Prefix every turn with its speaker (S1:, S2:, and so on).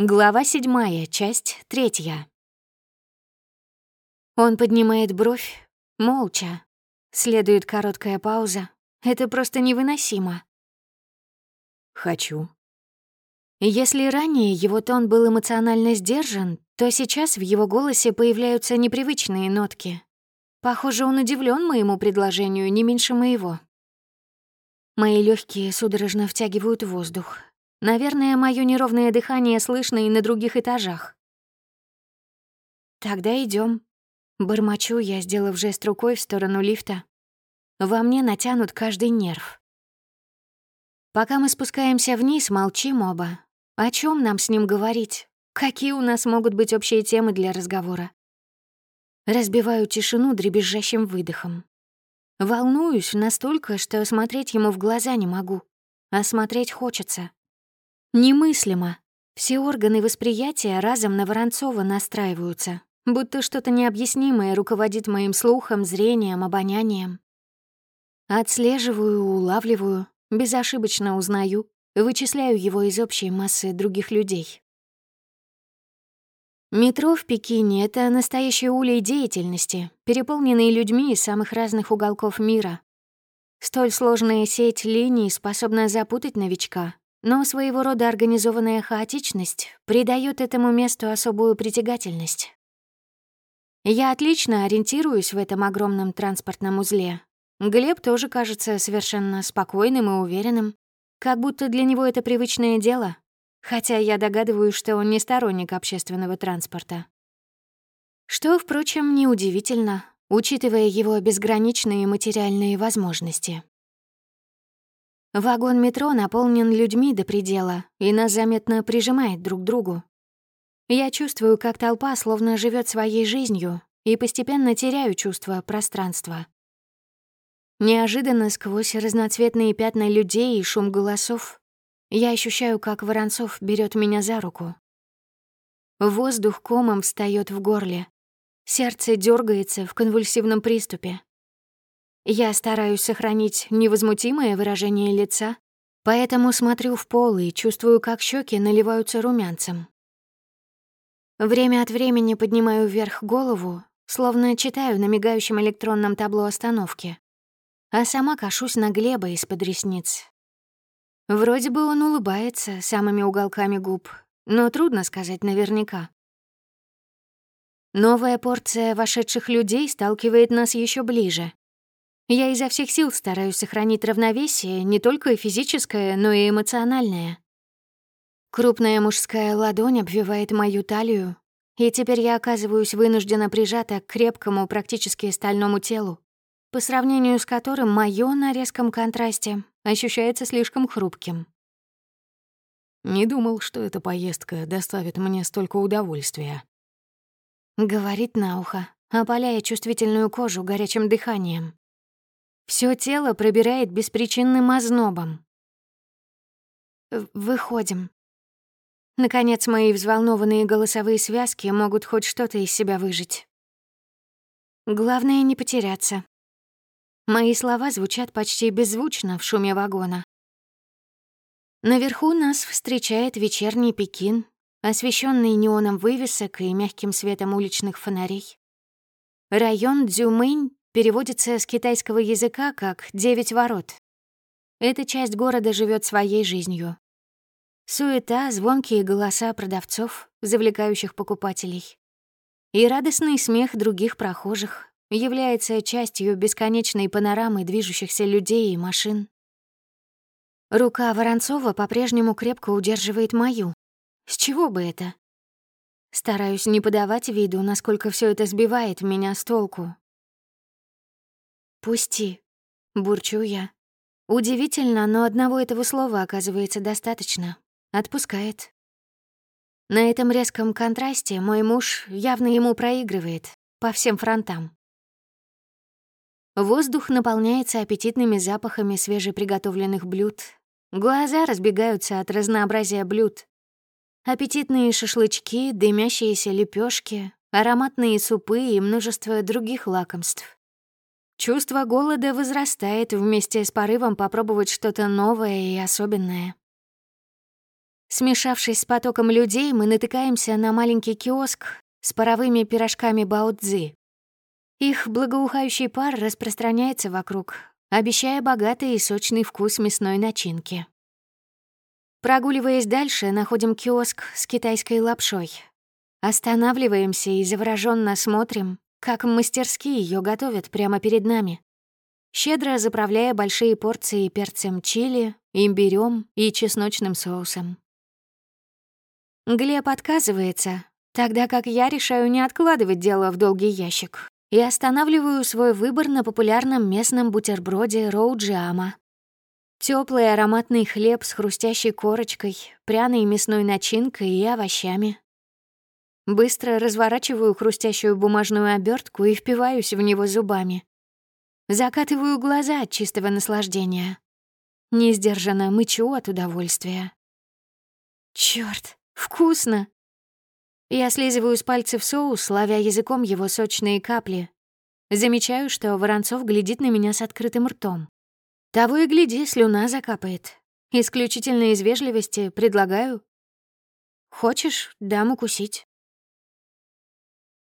S1: Глава седьмая, часть третья. Он поднимает бровь, молча. Следует короткая пауза. Это просто невыносимо.
S2: «Хочу».
S1: Если ранее его тон был эмоционально сдержан, то сейчас в его голосе появляются непривычные нотки. Похоже, он удивлен моему предложению не меньше моего. Мои легкие судорожно втягивают воздух. Наверное, мое неровное дыхание слышно и на других этажах. Тогда идем. Бормочу я, сделав жест рукой в сторону лифта. Во мне натянут каждый нерв. Пока мы спускаемся вниз, молчим оба. О чем нам с ним говорить? Какие у нас могут быть общие темы для разговора? Разбиваю тишину дребезжащим выдохом. Волнуюсь настолько, что смотреть ему в глаза не могу, а смотреть хочется. Немыслимо. Все органы восприятия разом на Воронцова настраиваются, будто что-то необъяснимое руководит моим слухом, зрением, обонянием. Отслеживаю, улавливаю, безошибочно узнаю, вычисляю его из общей массы других людей. Метро в Пекине — это настоящий улей деятельности, переполненный людьми из самых разных уголков мира. Столь сложная сеть линий способна запутать новичка, но своего рода организованная хаотичность придает этому месту особую притягательность. Я отлично ориентируюсь в этом огромном транспортном узле. Глеб тоже кажется совершенно спокойным и уверенным, как будто для него это привычное дело, хотя я догадываюсь, что он не сторонник общественного транспорта. Что, впрочем, неудивительно, учитывая его безграничные материальные возможности. Вагон метро наполнен людьми до предела и нас заметно прижимает друг к другу. Я чувствую, как толпа словно живет своей жизнью и постепенно теряю чувство пространства. Неожиданно сквозь разноцветные пятна людей и шум голосов я ощущаю, как Воронцов берет меня за руку. Воздух комом встает в горле. Сердце дергается в конвульсивном приступе. Я стараюсь сохранить невозмутимое выражение лица, поэтому смотрю в пол и чувствую, как щеки наливаются румянцем. Время от времени поднимаю вверх голову, словно читаю на мигающем электронном табло остановки, а сама кашусь на Глеба из-под ресниц. Вроде бы он улыбается самыми уголками губ, но трудно сказать наверняка. Новая порция вошедших людей сталкивает нас еще ближе. Я изо всех сил стараюсь сохранить равновесие, не только физическое, но и эмоциональное. Крупная мужская ладонь обвивает мою талию, и теперь я оказываюсь вынуждена прижата к крепкому, практически стальному телу, по сравнению с которым моё на резком контрасте ощущается слишком хрупким.
S2: «Не думал, что эта поездка доставит мне столько удовольствия», —
S1: говорит на ухо, опаляя чувствительную кожу горячим дыханием. Всё тело пробирает беспричинным ознобом. Выходим. Наконец, мои взволнованные голосовые связки могут хоть что-то из себя выжить. Главное — не потеряться. Мои слова звучат почти беззвучно в шуме вагона. Наверху нас встречает вечерний Пекин, освещенный неоном вывесок и мягким светом уличных фонарей. Район Дзюмэнь переводится с китайского языка как «девять ворот». Эта часть города живет своей жизнью. Суета, звонкие голоса продавцов, завлекающих покупателей. И радостный смех других прохожих является частью бесконечной панорамы движущихся людей и машин. Рука Воронцова по-прежнему крепко удерживает мою. С чего бы это? Стараюсь не подавать виду, насколько все это сбивает меня с толку, «Пусти», — бурчу я. Удивительно, но одного этого слова оказывается достаточно. Отпускает. На этом резком контрасте мой муж явно ему проигрывает по всем фронтам. Воздух наполняется аппетитными запахами свежеприготовленных блюд. Глаза разбегаются от разнообразия блюд. Аппетитные шашлычки, дымящиеся лепешки, ароматные супы и множество других лакомств. Чувство голода возрастает вместе с порывом попробовать что-то новое и особенное. Смешавшись с потоком людей, мы натыкаемся на маленький киоск с паровыми пирожками баудзы. Их благоухающий пар распространяется вокруг, обещая богатый и сочный вкус мясной начинки. Прогуливаясь дальше, находим киоск с китайской лапшой. Останавливаемся и завороженно смотрим, как мастерски ее готовят прямо перед нами, щедро заправляя большие порции перцем чили, имбирем и чесночным соусом. Глеб отказывается, тогда как я решаю не откладывать дело в долгий ящик и останавливаю свой выбор на популярном местном бутерброде роуджиама. Теплый ароматный хлеб с хрустящей корочкой, пряной мясной начинкой и овощами. Быстро разворачиваю хрустящую бумажную обертку и впиваюсь в него зубами. Закатываю глаза от чистого наслаждения. Несдержанно мычу от удовольствия. Черт, вкусно! Я слизываю с пальцев соус, ловя языком его сочные капли. Замечаю, что Воронцов глядит на меня с открытым ртом. Того и гляди, слюна закапает. Исключительно из вежливости предлагаю. Хочешь, дам укусить.